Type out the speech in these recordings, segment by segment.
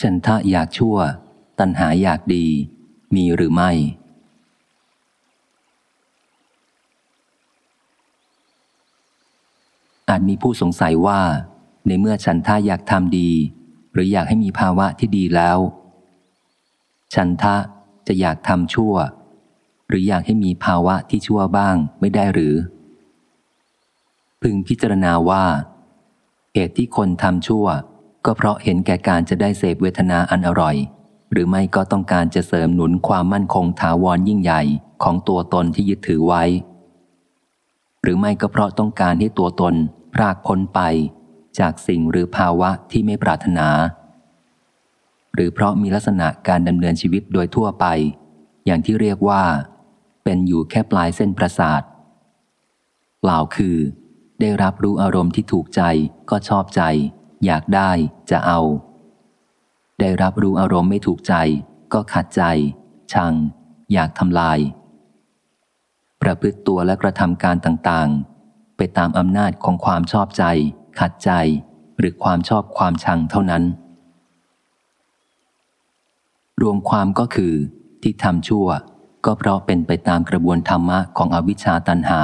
ฉันทะอยากชั่ว ตัณหาอยากดี มีหรือไม่ อาจมีผู้สงสัยว่า ในเมื่อฉันทะอยากทำดี หรืออยากให้มีภาวะที่ดีแล้ว ฉันทะจะอยากทำชั่ว หรืออยากให้มีภาวะที่ชั่วบ้างไม่ได้หรือ พึงพิจารณาว่าเหตุที่คนทำชั่ว ก็เพราะเห็นแก่การจะได้เสพเวทนาอันอร่อย หรือไม่ก็ต้องการจะเสริมหนุนความมั่นคงถาวรยิ่งใหญ่ของตัวตนที่ยึดถือไว้ หรือไม่ก็เพราะต้องการให้ตัวตนพรากพ้นไป จากสิ่งหรือภาวะที่ไม่ปรารถนา หรือเพราะมีลักษณะการดำเนินชีวิตโดยทั่วไป อย่างที่เรียกว่า เป็นอยู่แค่ปลายเส้นประสาทกล่าวคือ ได้รับรู้อารมณ์ที่ถูกใจก็ชอบใจ อยากได้จะเอา ได้รับรู้อารมณ์ไม่ถูกใจ ก็ขัดใจ ชัง อยากทำลาย ประพฤติตัวและกระทำการต่างๆ ไปตามอำนาจของความชอบใจ ขัดใจ หรือความชอบความชังเท่านั้น รวมความก็คือที่ทำชั่วก็เพราะเป็นไปตามกระบวนธรรมะของอวิชชาตันหา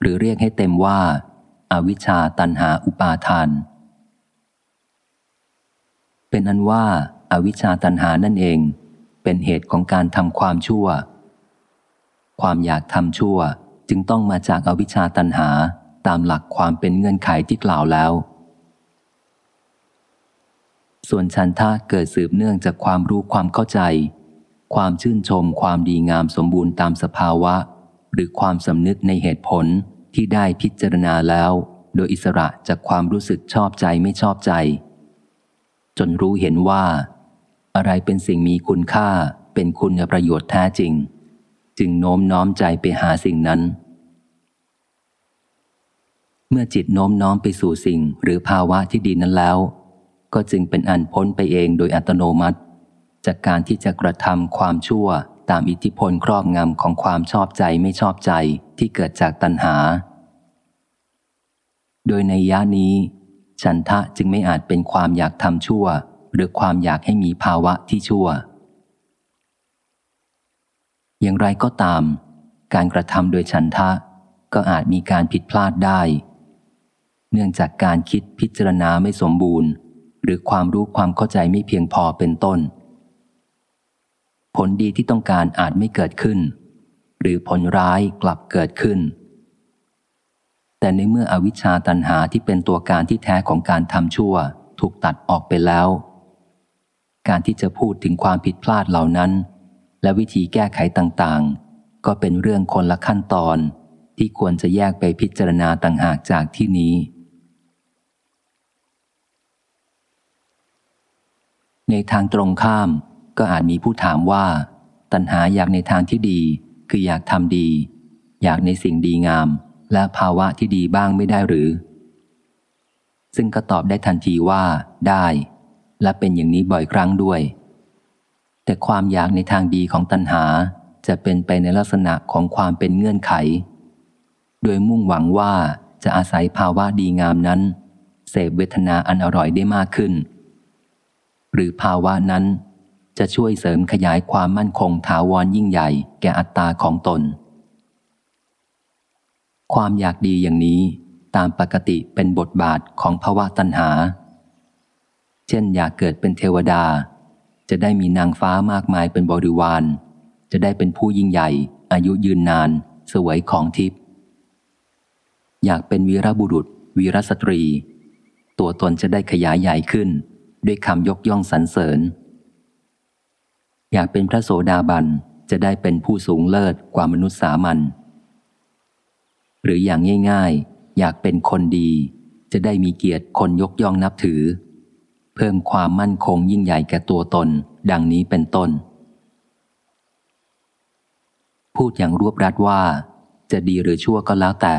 หรือเรียกให้เต็มว่า อวิชชาตันหาอุปาทาน เป็นอันว่าอาวิชชาตันหานั่นเอง เป็นเหตุของการทำความชั่ว ความอยากทำชั่วจึงต้องมาจากอาวิชชาตันหาตามหลักความเป็นเงื่อนไขที่กล่าวแล้ว ส่วนฉันทะเกิดสืบเนื่องจากความรู้ความเข้าใจ ความชื่นชมความดีงามสมบูรณ์ตามสภาวะ หรือความสำนึกในเหตุผล ที่ได้พิจารณาแล้ว โดยอิสระจากความรู้สึกชอบใจไม่ชอบใจ จนรู้เห็นว่า อะไรเป็นสิ่งมีคุณค่าเป็นคุณประโยชน์แท้จริง จึงโน้มน้อมใจไปหาสิ่งนั้น เมื่อจิตโน้มน้อมไปสู่สิ่งหรือภาวะที่ดีนั้นแล้ว ก็จึงเป็นอันพ้นไปเองโดยอัตโนมัติ จากการที่จะกระทำความชั่ว ตามอิทธิพลครอบงำของความชอบใจไม่ชอบใจที่เกิดจากตัณหา โดยในยะนี้ ฉันทะจึงไม่อาจเป็นความอยากทำชั่ว หรือความอยากให้มีภาวะที่ชั่ว อย่างไรก็ตาม การกระทำโดยฉันทะก็อาจมีการผิดพลาดได้ เนื่องจากการคิดพิจารณาไม่สมบูรณ์ หรือความรู้ความเข้าใจไม่เพียงพอเป็นต้น ผลดีที่ต้องการอาจไม่เกิดขึ้น หรือผลร้ายกลับเกิดขึ้น แต่ในเมื่ออวิชชาตันหาที่เป็นตัวการที่แท้ของการทำชั่ว ถูกตัดออกไปแล้ว การที่จะพูดถึงความผิดพลาดเหล่านั้น และวิธีแก้ไขต่างๆ ก็เป็นเรื่องคนละขั้นตอนที่ควรจะแยกไปพิจารณาต่างหากจากที่นี้ ในทางตรงข้าม ก็อาจมีผู้ถามว่า ตัณหาอยากในทางที่ดี คืออยากทำดี อยากในสิ่งดีงาม และภาวะที่ดีบ้างไม่ได้หรือ ซึ่งก็ตอบได้ทันทีว่า ได้ และเป็นอย่างนี้บ่อยครั้งด้วย แต่ความอยากในทางดีของตัณหาจะเป็นไปในลักษณะของความเป็นเงื่อนไข โดยมุ่งหวังว่าจะอาศัยภาวะดีงามนั้น เสพเวทนาอันอร่อยได้มากขึ้น หรือภาวะนั้น จะช่วยเสริมขยายความมั่นคงถาวรยิ่งใหญ่แก่อัตตาของตน ความอยากดีอย่างนี้ตามปกติเป็นบทบาทของภาวะตัณหา เช่นอยากเกิดเป็นเทวดา จะได้มีนางฟ้ามากมายเป็นบริวาร จะได้เป็นผู้ยิ่งใหญ่ อายุยืนนาน สวยของทิพย์อยากเป็นวีรบุรุษ วีรสตรี ตัวตนจะได้ขยายใหญ่ขึ้น ด้วยคำยกย่องสรรเสริญ อยากเป็นพระโสดาบันจะได้เป็นผู้สูงเลิศกว่ามนุษย์สามัญหรืออย่างง่ายๆ อยากเป็นคนดี จะได้มีเกียรติคนยกย่องนับถือ เพิ่มความมั่นคงยิ่งใหญ่แก่ตัวตน ดังนี้เป็นต้น พูดอย่างรวบรัดว่า จะดีหรือชั่วก็แล้วแต่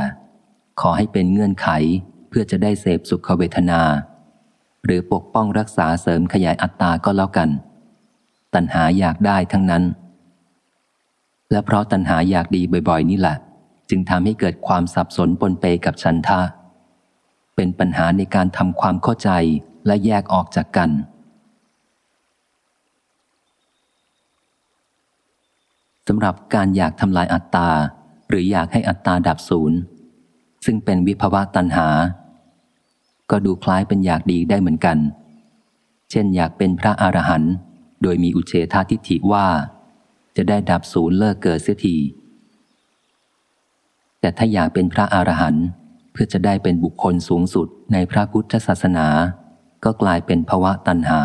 ขอให้เป็นเงื่อนไขเพื่อจะได้เสพสุขเวทนา หรือปกป้องรักษาเสริมขยายอัตตาก็แล้วกัน ตัณหาอยากได้ทั้งนั้น และเพราะตัณหาอยากดีบ่อย ๆ นี่แหละ จึงทำให้เกิดความสับสนปนเปกับฉันทะ เป็นปัญหาในการทำความเข้าใจและแยกออกจากกัน สำหรับการอยากทำลายอัตตา หรืออยากให้อัตตาดับศูนย์ซึ่งเป็นวิภวะตัณหา ก็ดูคล้ายเป็นอยากดีได้เหมือนกัน เช่นอยากเป็นพระอรหันต์ โดยมีอุเฉทาทิฏฐิว่า จะได้ดับศูนย์เลิกเกิดเสียที แต่ถ้าอยากเป็นพระอรหันต์เพื่อจะได้เป็นบุคคลสูงสุดในพระพุทธศาสนา ก็กลายเป็นภวะตัณหา